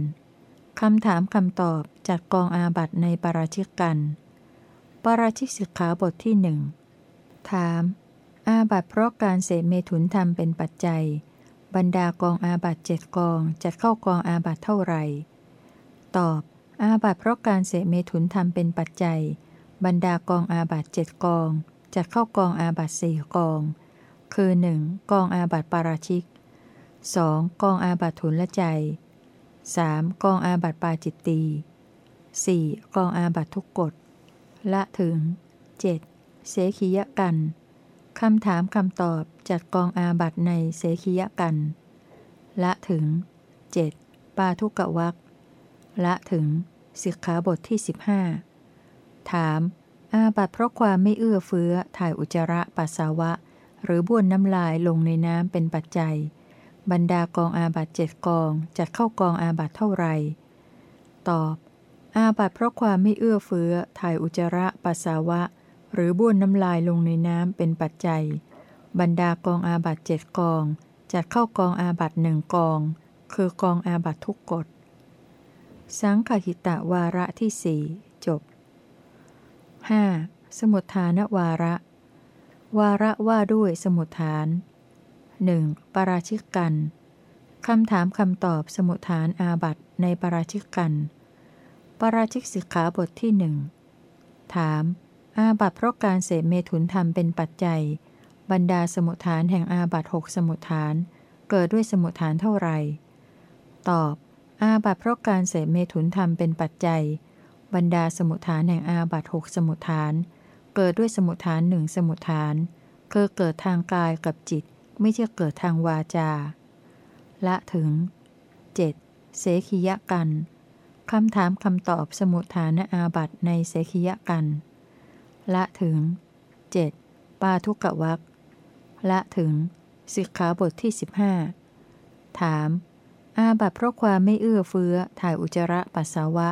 คำถามคำตอบจัดกองอาบัติในปาราชิกกัณฑ์ ปาราชิกสิกขาบทที่หนึ่งถาม อาบัติเพราะการเสพเมถุนธรรมเป็นปัจจัย บรรดากองอาบัติเจ็ดกองจัดเข้ากองอาบัติเท่าไหร่ ตอบ อาบัติเพราะการเสพเมถุนธรรมเป็นปัจจัย บรรดากองอาบัติเจ็ดกอง จัดเข้ากองอาบัติสี่กอง คือ 1. กองอาบัตปาราชิก 2. กองอาบัตทุนละใจ 3. กองอาบัตปาจิตตี 4. กองอาบัตทุกกฎ ละถึง 7. เสขียกันคำถามคำตอบจัดกองอาบัตในเสขียกัน ละถึง 7. ปาทุกวัก ละถึงสิกขาบทที่ 15 ถาม อาบัติเพราะความไม่เอื้อเฟื้อถ่ายอุจจาระปัสสาวะ หรือบ้วนน้ำลายลงในน้ำเป็นปัจจัย บรรดากองอาบัติเจ็ดกองจัดเข้ากองอาบัติเท่าไหร่ ตอบ อาบัติเพราะความไม่เอื้อเฟื้อถ่ายอุจจาระปัสสาวะ หรือบ้วนน้ำลายลงในน้ำเป็นปัจจัย บรรดากองอาบัติเจ็ดกองจัดเข้ากองอาบัติหนึ่งกอง คือกองอาบัติทุกกฏ สังขหิตะวาระที่สี่จบ 5. สมุทฐานวาระ วาระว่าด้วยสมุทฐาน 1. ปราชิกกันคำถามคำตอบสมุทฐานอาบัตในปราชิกกันปราชิกสิกขาบทที่หนึ่งถาม อาบัตเพราะการเสพเมถุนธรรมเป็นปัจจัย บรรดาสมุทฐานแห่งอาบัตหกสมุทฐาน เกิดด้วยสมุทฐานเท่าไหร่ ตอบ อาบัตเพราะการเสพเมถุนธรรมเป็นปัจจัย บรรดาสมุทฐานแห่งอาบัตหกสมุทฐาน เกิดด้วยสมุทฐานหนึ่งสมุทฐานคือเกิดทางกายกับจิต ไม่ใช่เกิดทางวาจา ละถึง 7. เสขียกันคำถามคำตอบสมุทฐานอาบัตในเสขียกัน ละถึง 7. ปาทุกะวักละถึงสิกขาบทที่ 15 ถาม อาบัตเพราะความไม่เอื้อเฟื้อถ่ายอุจจาระปัสสาวะ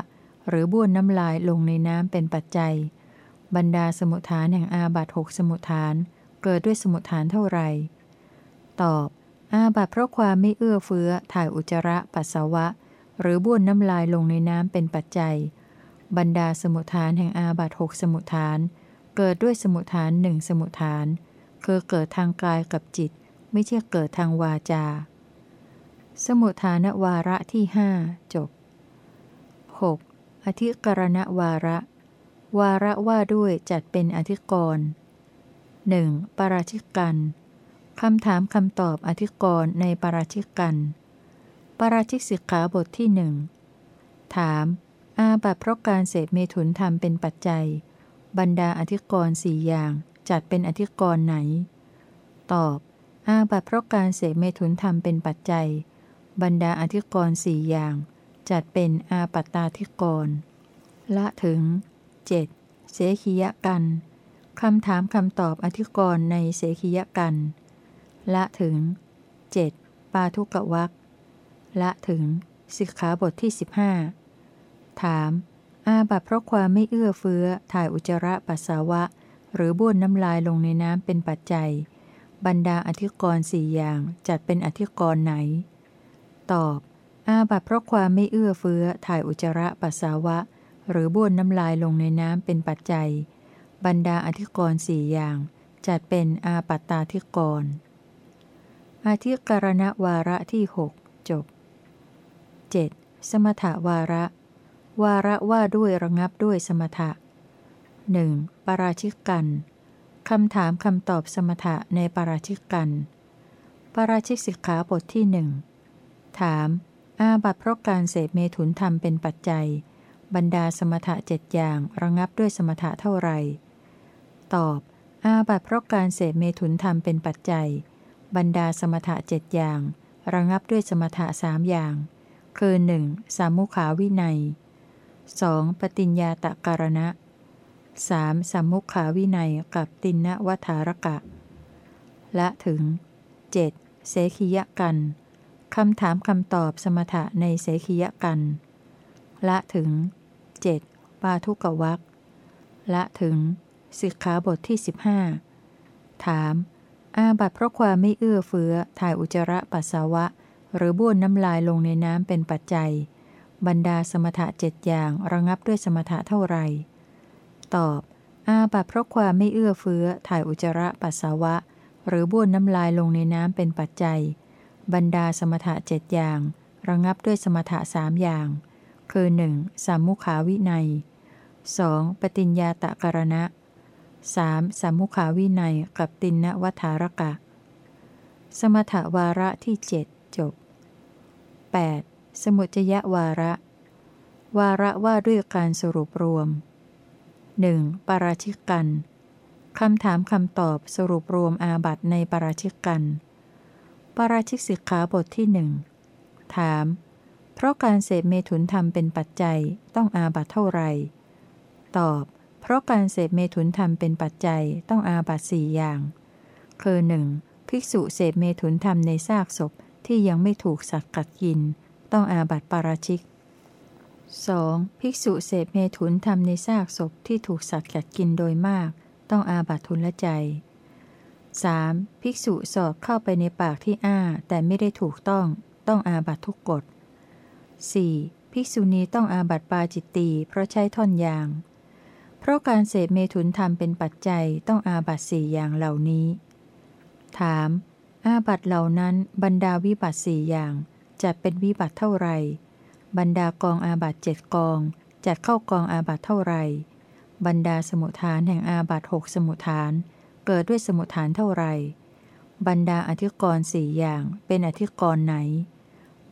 หรือบ้วนน้ำลายลงในน้ำเป็นปัจจัย บรรดาสมุทฐานแห่งอาบัตหกสมุทฐาน เกิดด้วยสมุทฐานเท่าไหร่ ตอบ อาบัตเพราะความไม่เอื้อเฟื้อถ่ายอุจจาระปัสสาวะ หรือบ้วนน้ำลายลงในน้ำเป็นปัจจัย บรรดาสมุทฐานแห่งอาบัตหกสมุทฐาน เกิดด้วยสมุทฐานหนึ่งสมุทฐาน คือเกิดทางกายกับจิต ไม่ใช่เกิดทางวาจา สมุทฐานวาระที่หจบ 6. อธิกรณวาระ วาระว่าด้วยจัดเป็นอธิกรณ์หนึ่งปราชิกกันคำถามคำตอบอธิกรณ์ในปราชิกกัน ปราชิกสิกขาบทที่หนึ่งถาม อาบัตเพราะการเสพเมถุนธรรมเป็นปัจจัย บรรดาอธิกรณ์สี่อย่างจัดเป็นอธิกรณ์ไหน ตอบ อาบัตเพราะการเสพเมถุนธรรมเป็นปัจจัย บรรดาอธิกรณ์สี่อย่าง จัดเป็นอาปัตตาธิกรณ์ละถึง 7. เสขียกันคำถามคำตอบอธิกรณ์ในเสขียกัน ละถึง 7. ปาทุกะวักละถึงสิกขาบทที่ 15 ถาม อาบัตเพราะความไม่เอื้อเฟื้อถ่ายอุจจาระปัสสาวะ หรือบ้วนน้ำลายลงในน้ำเป็นปัจจัย บรรดาอธิกรณ์สี่อย่างจัดเป็นอธิกรณ์ไหน ตอบ อาบัตเพราะความไม่เอื้อเฟื้อถ่ายอุจจาระปัสสาวะ หรือบ้วนน้ำลายลงในน้ำเป็นปัจจัย บรรดาอธิกรณ์สี่อย่าง จัดเป็นอาปัตตาธิกรณ์อธิกรณวาระที่หกจบ 7. สมถวาระ วาระว่าด้วยระงับด้วยสมถะหนึ่งปราชิกกันคำถามคำตอบสมถะในปราชิกกัน ปราชิกสิกขาบทที่หนึ่ง ถาม อาบัตเพราะการเสพเมถุนธรรมเป็นปัจจัย บรรดาสมถะเจ็ดอย่างระงับด้วยสมถะเท่าไรตอบ อาบัตเพราะการเสพเมถุนธรรมเป็นปัจจัย บรรดาสมถะเจ็ดอย่าง ระงับด้วยสมถะสามอย่าง คือ 1. สามุขาวินัย 2. ปฏิญญาตะการณะ 3. สัมมุขาวินัยกับตินนวัฏารกะ และถึง 7. เสขียกัน คำถามคำตอบสมถะในเสขียกัน ละถึง 7. ปาทุกวักละถึงสิกขาบทที่ 15 ถาม อาบัตเพราะความไม่เอื้อเฟื้อ ถ่ายอุจจาระปัสสาวะ หรือบ้วนน้ำลายลงในน้ำเป็นปัจจัย บรรดาสมถะเจ็ดอย่างระงับด้วยสมถะเท่าไหร่ ตอบ อาบัตเพราะความไม่เอื้อเฟื้อ ถ่ายอุจจาระปัสสาวะ หรือบ้วนน้ำลายลงในน้ำเป็นปัจจัย บรรดาสมถะเจ็ดอย่าง ระงับด้วยสมถะสามอย่าง คือ 1. สามมุขาวินัย 2. ปฏิญญาตะกรณะ 3. สัมมุขาวินัยกับตินนวัฏารกะ สมถวาระที่เจ็ดจบ 8. สมุจยวาระ วาระว่าด้วยการสรุปรวม 1. ปราชิกกันคำถามคำตอบสรุปรวมอาบัตในปราชิกกัน ปราชิกสิกขาบทที่หนึ่งถาม เพราะการเสพเมถุนธรรมเป็นปัจจัยต้องอาบัตเท่าไหร่ ตอบ เพราะการเสพเมถุนธรรมเป็นปัจจัยต้องอาบัตสี่อย่าง คือหนึ่งภิกษุเสพเมถุนธรรมในซากศพที่ยังไม่ถูกสัตว์กัดกิน ต้องอาบัตปาราชิก 2. ภิกษุเสพเมถุนทำในซากศพที่ถูกสัตว์กัดกินโดยมาก ต้องอาบัตทุนละใจ 3. ภิกษุสอดเข้าไปในปากที่อ้า แต่ไม่ได้ถูกต้อง ต้องอาบัตทุกกฎ 4. ภิกษุณีต้องอาบัตปาจิตตีเพราะใช้ท่อนยาง เพราะการเสพเมถุนธรรมเป็นปัจจัยต้องอาบัตสี่อย่างเหล่านี้ ถาม อาบัตเหล่านั้นบรรดาวิบัติสี่อย่างจะเป็นวิบัติเท่าไหร่บรรดากองอาบัติเจ็ดกอง จัดเข้ากองอาบัติเท่าไหร่บรรดาสมุฏฐานแห่งอาบัติหกสมุฏฐาน เกิดด้วยสมุฏฐานเท่าไร บรรดาอธิกรณ์สี่อย่างเป็นอธิกรณ์ไหน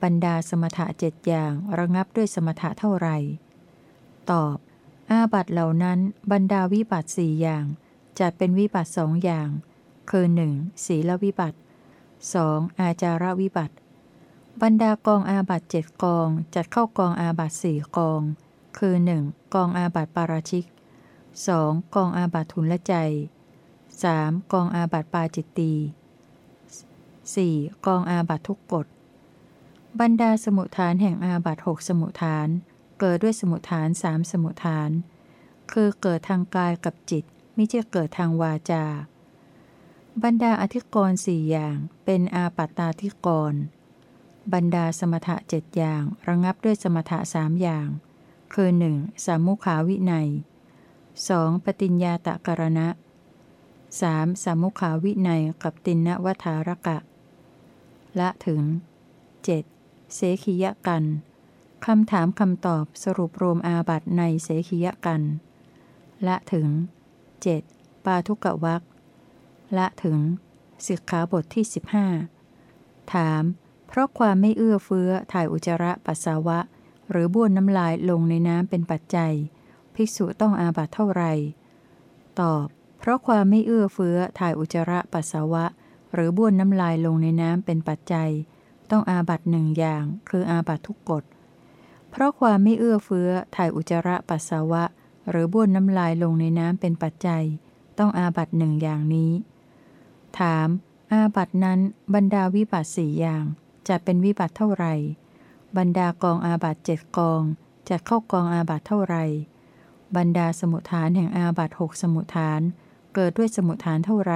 บรรดาสมถะเจ็ดอย่างระงับด้วยสมถะเท่าไร ตอบ อาบัติเหล่านั้นบรรดาวิบัติสี่อย่างจัดเป็นวิบัตสองอย่าง คือหนึ่งศีลวิบัติสองอาจารวิบัติ บรรดากองอาบัตเจ็ดกองจัดเข้ากองอาบัตสี่กอง คือ 1. กองอาบัตปาราชิก 2. กองอาบัตทุนละใจ 3. กองอาบัตปาจิตตี 4. กองอาบัตทุกกฎ บรรดาสมุทฐานแห่งอาบัตหกสมุทฐาน เกิดด้วยสมุทฐานสามสมุทฐาน คือเกิดทางกายกับจิตไม่ใช่เกิดทางวาจา บรรดาอธิกรณ์สี่อย่างเป็นอาปัตตาธิกรณ์บรรดาสมถะเจ็ดอย่างระงับด้วยสมถะสามอย่าง คือ 1. สามุขาวินัย 2. ปฏิญญาตะกรณะ 3. สามุขาวินัยกับตินนวัฏารกะ ละถึง 7. เสขียกันคำถามคำตอบสรุปรวมอาบัตในเสขียกัน ละถึง 7. ปาทุกวักละถึงสิกขาบทที่ 15 ถาม เพราะความไม่เอื้อเฟื้อถ่ายอุจจาระปัสสาวะ หรือบ้วนน้ำลายลงในน้ำเป็นปัจจัย ภิกษุต้องอาบัตเท่าไหร่ตอบ เพราะความไม่เอื้อเฟื้อถ่ายอุจจาระปัสสาวะ หรือบ้วนน้ำลายลงในน้ำเป็นปัจจัย ต้องอาบัตหนึ่งอย่าง คืออาบัตทุกกฎ เพราะความไม่เอื้อเฟื้อถ่ายอุจจาระปัสสาวะ หรือบ้วนน้ำลายลงในน้ำเป็นปัจจัย ต้องอาบัตหนึ่งอย่างนี้ ถาม อาบัตนั้นบรรดาวิบัตสี่อย่าง จะเป็นวิบัตเท่าไหร่ บรรดากองอาบัตเจ็ดกองจะเข้ากองอาบัตเท่าไหร่บรรดาสมุทฐานแห่งอาบัตหกสมุทฐาน เกิดด้วยสมุทฐานเท่าไร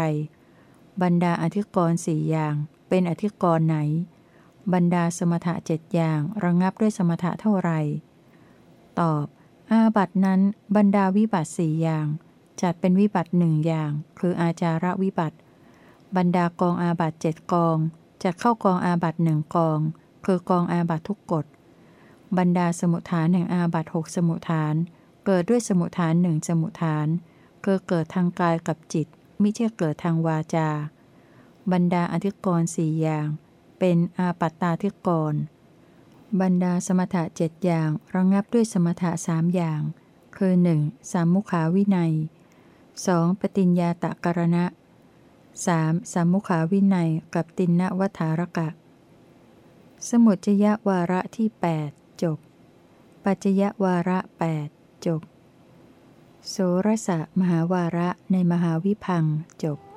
บรรดาอธิกรณ์สี่อย่างเป็นอธิกรณ์ไหน บรรดาสมถะเจ็ดอย่างระงงับด้วยสมถะเท่าไร ตอบ อาบัตนั้นบรรดาวิบัติสี่อย่าง จัดเป็นวิบัติหนึ่งอย่าง คืออาจาระวิบัติ บรรดากองอาบัตเจ็ดกองจะเข้ากองอาบัตหนึ่งกอง คือกองอาบัตทุกกฎ บรรดาสมุทฐานแห่งอาบัตหกสมุทฐาน เกิดด้วยสมุทฐานหนึ่งสมุทฐาน คือเกิดทางกายกับจิต ไม่ใช่เกิดทางวาจา บรรดาอธิกรณ์สี่อย่าง เป็นอาปัตตาธิกรณ์บรรดาสมถะเจ็ดอย่างระงงับด้วยสมถะสามอย่าง คือ 1. สามมุขาวินัย 2. ปฏิญญาตะกรณะ 3. สัมมุขาวินัยกับตินนวัฏารกะ สมุจยวาระที่ 8 จบ ปัจจยวาระ 8 จบ โสรสะมหาวาระในมหาวิพังจบ